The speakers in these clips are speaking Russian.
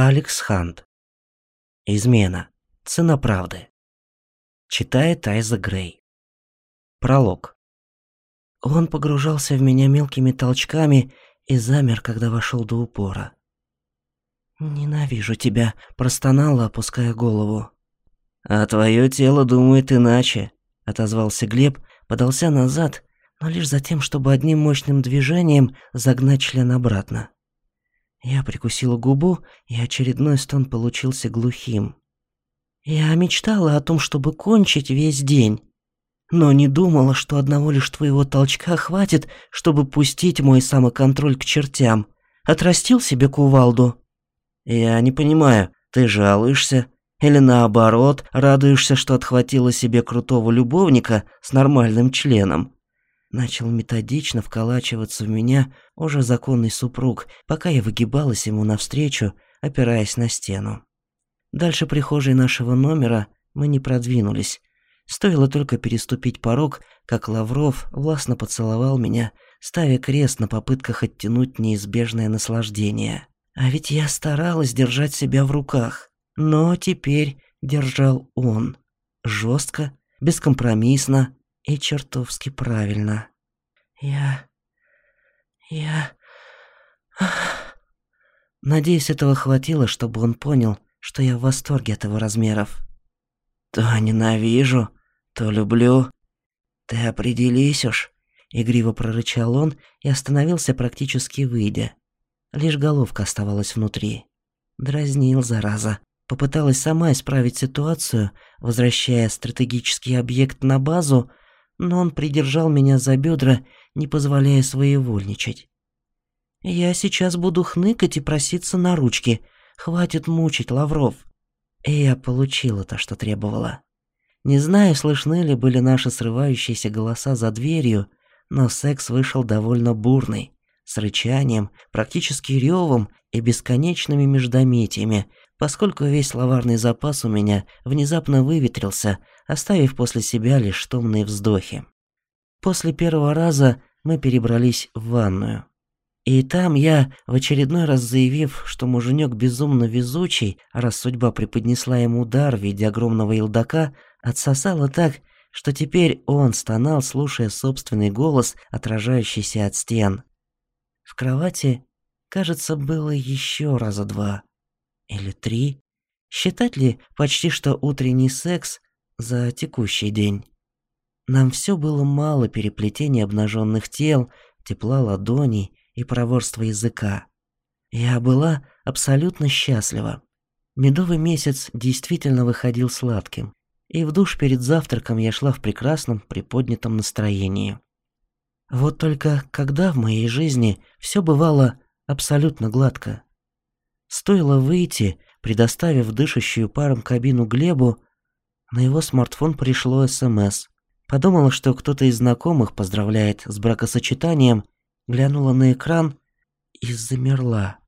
Алекс Хант. Измена. Цена правды. Читает Айза Грей. Пролог. Он погружался в меня мелкими толчками и замер, когда вошел до упора. «Ненавижу тебя», – простонала, опуская голову. «А твое тело думает иначе», – отозвался Глеб, подался назад, но лишь за тем, чтобы одним мощным движением загнать член обратно. Я прикусила губу, и очередной стон получился глухим. Я мечтала о том, чтобы кончить весь день, но не думала, что одного лишь твоего толчка хватит, чтобы пустить мой самоконтроль к чертям. Отрастил себе кувалду. Я не понимаю, ты жалуешься или наоборот, радуешься, что отхватила себе крутого любовника с нормальным членом? Начал методично вколачиваться в меня уже законный супруг, пока я выгибалась ему навстречу, опираясь на стену. Дальше прихожей нашего номера мы не продвинулись. Стоило только переступить порог, как Лавров властно поцеловал меня, ставя крест на попытках оттянуть неизбежное наслаждение. А ведь я старалась держать себя в руках, но теперь держал он. жестко, бескомпромиссно, и чертовски правильно. Я... я... Надеюсь, этого хватило, чтобы он понял, что я в восторге от его размеров. То ненавижу, то люблю. Ты определись уж, игриво прорычал он и остановился практически выйдя. Лишь головка оставалась внутри. Дразнил, зараза. Попыталась сама исправить ситуацию, возвращая стратегический объект на базу, но он придержал меня за бедра, не позволяя своевольничать. «Я сейчас буду хныкать и проситься на ручки. Хватит мучить, Лавров». И я получила то, что требовала. Не знаю, слышны ли были наши срывающиеся голоса за дверью, но секс вышел довольно бурный, с рычанием, практически ревом и бесконечными междометиями, поскольку весь словарный запас у меня внезапно выветрился, оставив после себя лишь томные вздохи. После первого раза мы перебрались в ванную. И там я, в очередной раз заявив, что муженек безумно везучий, раз судьба преподнесла ему удар в виде огромного елдака, отсосала так, что теперь он стонал, слушая собственный голос, отражающийся от стен. В кровати, кажется, было еще раза два. Или три. Считать ли почти что утренний секс за текущий день. Нам все было мало переплетения обнаженных тел, тепла ладоней и проворства языка. Я была абсолютно счастлива. Медовый месяц действительно выходил сладким, и в душ перед завтраком я шла в прекрасном приподнятом настроении. Вот только когда в моей жизни все бывало абсолютно гладко. Стоило выйти, предоставив дышащую паром кабину Глебу, на его смартфон пришло СМС. Подумала, что кто-то из знакомых поздравляет с бракосочетанием, глянула на экран и замерла.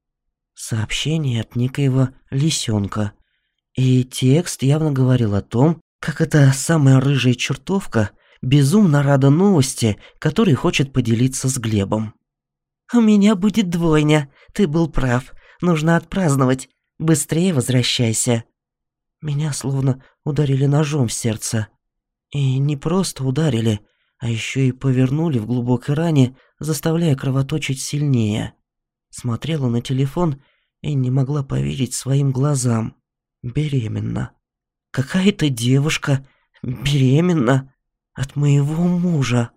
Сообщение от некоего лисенка. И текст явно говорил о том, как эта самая рыжая чертовка безумно рада новости, которой хочет поделиться с Глебом. «У меня будет двойня, ты был прав, нужно отпраздновать, быстрее возвращайся». Меня словно ударили ножом в сердце. И не просто ударили, а еще и повернули в глубокой ране, заставляя кровоточить сильнее. Смотрела на телефон и не могла поверить своим глазам. Беременна. Какая-то девушка беременна от моего мужа.